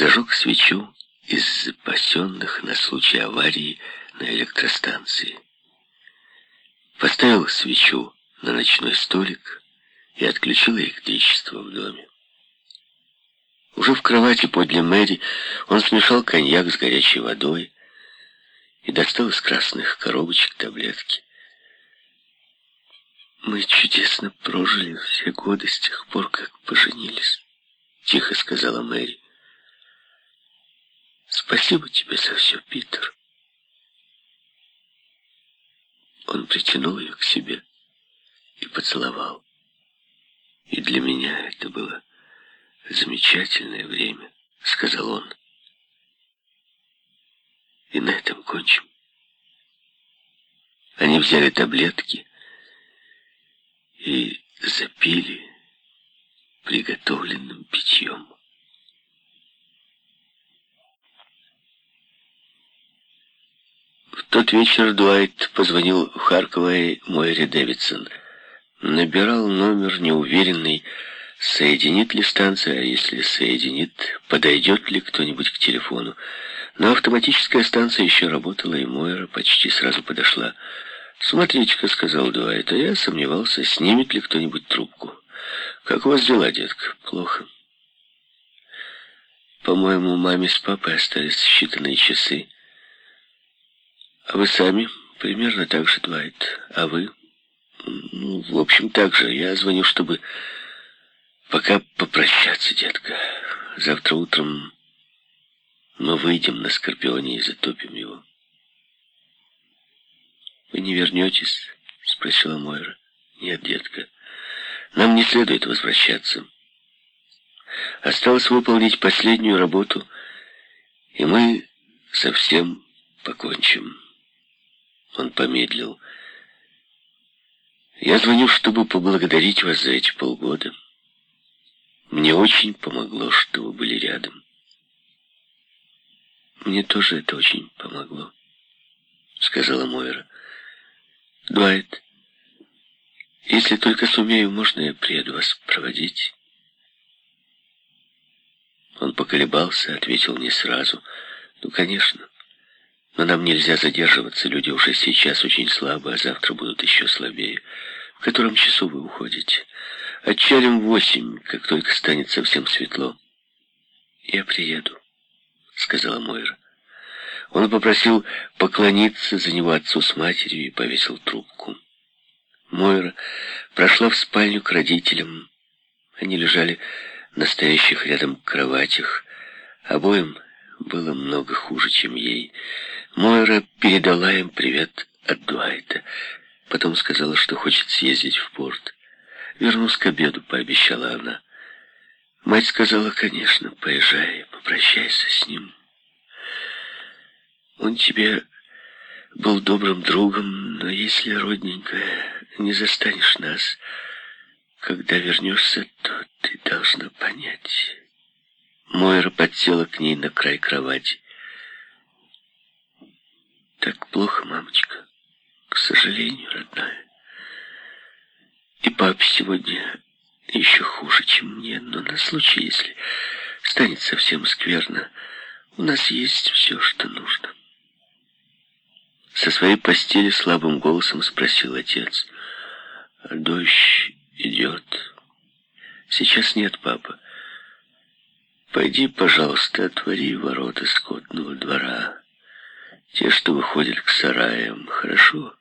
зажег свечу из запасенных на случай аварии на электростанции. Поставил свечу на ночной столик и отключил электричество в доме. Уже в кровати подле Мэри он смешал коньяк с горячей водой и достал из красных коробочек таблетки. «Мы чудесно прожили все годы с тех пор, как поженились», — тихо сказала Мэри. «Спасибо тебе за все, Питер». Он притянул ее к себе и поцеловал. И для меня это было замечательное время, сказал он. И на этом кончим. Они взяли таблетки и запили приготовленным питьем. В тот вечер Дуайт позвонил в Харковой Мойре Дэвидсон. Набирал номер неуверенный, соединит ли станция, а если соединит, подойдет ли кто-нибудь к телефону. Но автоматическая станция еще работала, и Мойра почти сразу подошла. «Смотрите-ка», — сказал Дуайт, — а я сомневался, снимет ли кто-нибудь трубку. «Как у вас дела, детка?» «Плохо». «По-моему, маме с папой остались считанные часы». «А вы сами?» «Примерно так же, Дуайт. А вы?» «Ну, в общем, так же. Я звоню, чтобы пока попрощаться, детка. Завтра утром мы выйдем на Скорпионе и затопим его». «Вы не вернетесь?» — спросила Мойра. «Нет, детка, нам не следует возвращаться. Осталось выполнить последнюю работу, и мы совсем покончим». Он помедлил. «Я звоню, чтобы поблагодарить вас за эти полгода. Мне очень помогло, что вы были рядом». «Мне тоже это очень помогло», — сказала Мойра. Дуайт, если только сумею, можно я приеду вас проводить?» Он поколебался, ответил не сразу. «Ну, конечно. Но нам нельзя задерживаться. Люди уже сейчас очень слабы, а завтра будут еще слабее. В котором часу вы уходите? Отчалим в восемь, как только станет совсем светло». «Я приеду», — сказала Мойра. Он попросил поклониться за него отцу с матерью и повесил трубку. Мойра прошла в спальню к родителям. Они лежали на стоящих рядом кроватях. Обоим было много хуже, чем ей. Мойра передала им привет от Дуайта. Потом сказала, что хочет съездить в порт. «Вернусь к обеду», — пообещала она. Мать сказала, «Конечно, поезжай, попрощайся с ним». Он тебе был добрым другом, но если, родненькая, не застанешь нас, когда вернешься, то ты должна понять. Мойра подсела к ней на край кровати. Так плохо, мамочка, к сожалению, родная. И папе сегодня еще хуже, чем мне, но на случай, если станет совсем скверно, у нас есть все, что нужно. Со своей постели слабым голосом спросил отец. «Дождь идет?» «Сейчас нет, папа. Пойди, пожалуйста, отвори ворота скотного двора. Те, что выходят к сараям, хорошо?»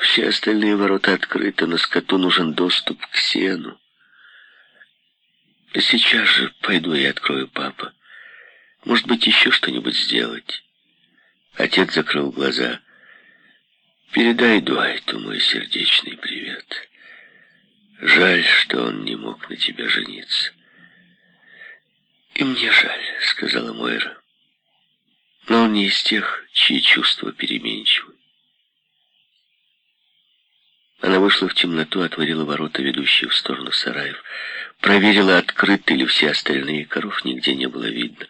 Все остальные ворота открыты, но скоту нужен доступ к сену. Сейчас же пойду и открою, папа. Может быть, еще что-нибудь сделать. Отец закрыл глаза. «Передай Дуайту мой сердечный привет. Жаль, что он не мог на тебя жениться». «И мне жаль», — сказала Мойра. «Но он не из тех, чьи чувства переменчивы». Она вышла в темноту, отворила ворота, ведущие в сторону сараев. Проверила, открыты ли все остальные, коров нигде не было видно.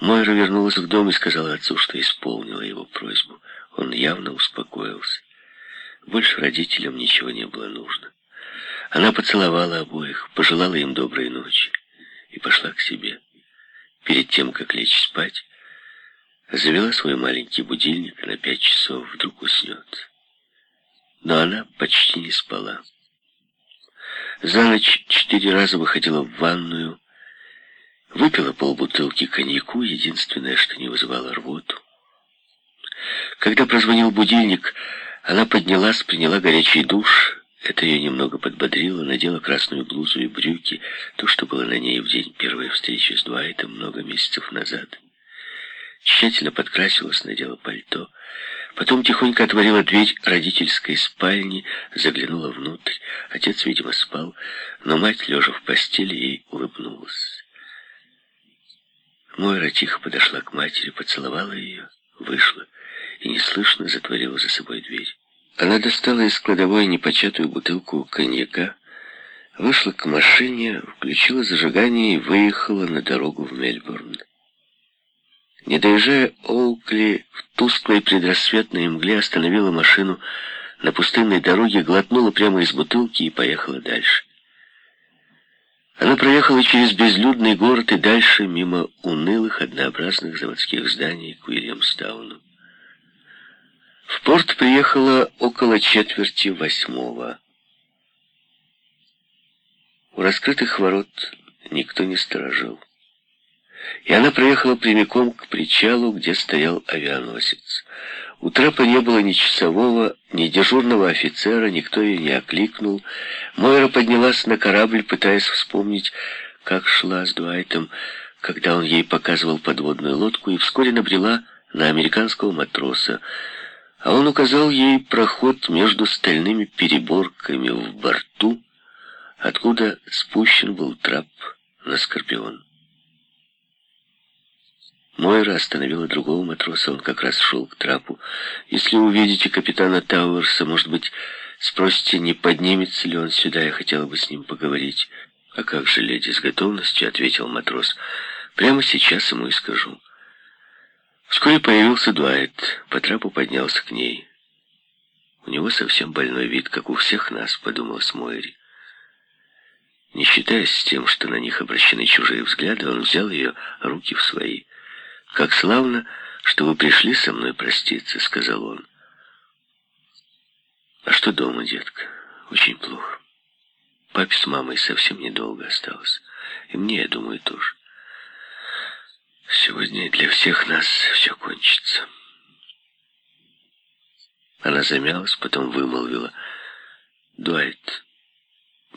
Мойра вернулась в дом и сказала отцу, что исполнила его просьбу. Он явно успокоился. Больше родителям ничего не было нужно. Она поцеловала обоих, пожелала им доброй ночи и пошла к себе. перед тем, как лечь спать, завела свой маленький будильник на пять часов, вдруг уснет. Но она почти не спала. За ночь четыре раза выходила в ванную, выпила полбутылки коньяку, единственное, что не вызывало рвоту. Когда прозвонил будильник, она поднялась, приняла горячий душ. Это ее немного подбодрило, надела красную блузу и брюки, то, что было на ней в день первой встречи с Дуайтом много месяцев назад. Тщательно подкрасилась, надела пальто. Потом тихонько отворила дверь родительской спальни, заглянула внутрь. Отец, видимо, спал, но мать, лежа в постели, ей улыбнулась. Мойра тихо подошла к матери, поцеловала ее, вышла и неслышно затворила за собой дверь. Она достала из кладовой непочатую бутылку коньяка, вышла к машине, включила зажигание и выехала на дорогу в Мельбурн. Не доезжая Оукли, в тусклой предрассветной мгле остановила машину на пустынной дороге, глотнула прямо из бутылки и поехала дальше. Она проехала через безлюдный город и дальше, мимо унылых, однообразных заводских зданий к Уильямстауну. В порт приехала около четверти восьмого. У раскрытых ворот никто не сторожил. И она проехала прямиком к причалу, где стоял авианосец. У трапа не было ни часового, ни дежурного офицера, никто ее не окликнул. Мойра поднялась на корабль, пытаясь вспомнить, как шла с Дуайтом, когда он ей показывал подводную лодку, и вскоре набрела на американского матроса, а он указал ей проход между стальными переборками в борту, откуда спущен был трап на Скорпион. Мойра остановила другого матроса, он как раз шел к трапу. «Если увидите капитана Тауэрса, может быть, спросите, не поднимется ли он сюда, я хотела бы с ним поговорить». «А как же, леди, с готовностью?» — ответил матрос. «Прямо сейчас ему и скажу». Вскоре появился Дуайт, по трапу поднялся к ней. У него совсем больной вид, как у всех нас, подумал Смойри. Не считаясь с тем, что на них обращены чужие взгляды, он взял ее руки в свои. «Как славно, что вы пришли со мной проститься», — сказал он. «А что дома, детка? Очень плохо. Папе с мамой совсем недолго осталось. И мне, я думаю, тоже. Сегодня для всех нас все кончится. Она замялась, потом вымолвила. Дуайт,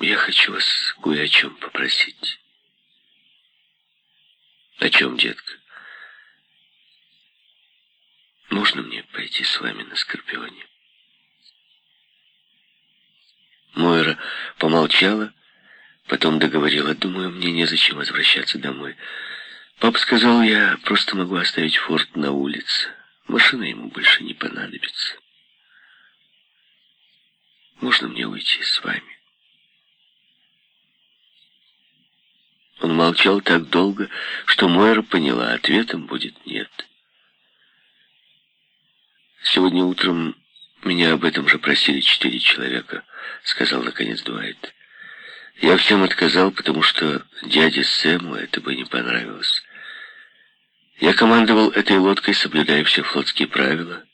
я хочу вас кое о чем попросить. О чем, детка? Можно мне пойти с вами на Скорпионе? Мойра помолчала, потом договорила. Думаю, мне незачем возвращаться домой. Папа сказал, я просто могу оставить форт на улице. Машина ему больше не понадобится. Можно мне уйти с вами? Он молчал так долго, что Мойра поняла, ответом будет «нет». «Сегодня утром меня об этом же просили четыре человека», — сказал наконец Дуайт. «Я всем отказал, потому что дяде Сэму это бы не понравилось». Я командовал этой лодкой, соблюдая все флотские правила,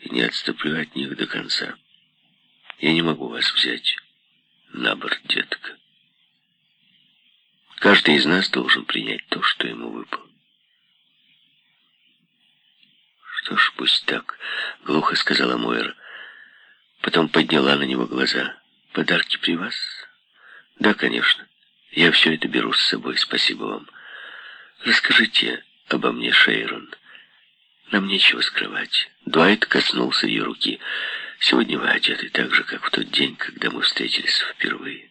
и не отступлю от них до конца. Я не могу вас взять на борт, детка. Каждый из нас должен принять то, что ему выпало. Что ж, пусть так, глухо сказала Мойра. Потом подняла на него глаза. Подарки при вас? Да, конечно. Я все это беру с собой, спасибо вам. Расскажите, обо мне, Шейрон. Нам нечего скрывать. Дуайт коснулся ее руки. Сегодня вы одеты так же, как в тот день, когда мы встретились впервые.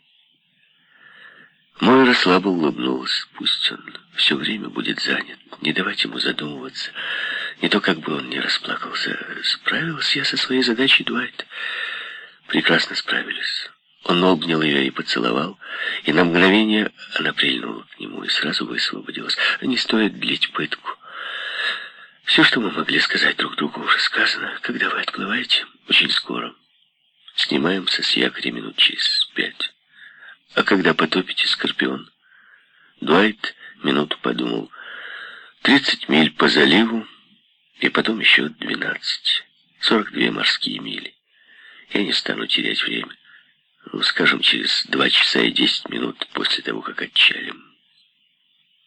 Мойра слабо улыбнулась. Пусть он все время будет занят. Не давать ему задумываться. Не то, как бы он не расплакался. Справилась я со своей задачей, Дуайт. Прекрасно справились. Он обнял ее и поцеловал, и на мгновение она прильнула к нему и сразу высвободилась. Не стоит длить пытку. Все, что мы могли сказать друг другу, уже сказано. Когда вы отплываете? Очень скоро. Снимаемся с якоря минут через пять. А когда потопите Скорпион? Дуайт минуту подумал. 30 миль по заливу и потом еще 12. 42 морские мили. Я не стану терять время. Ну, скажем, через два часа и десять минут после того, как отчалим.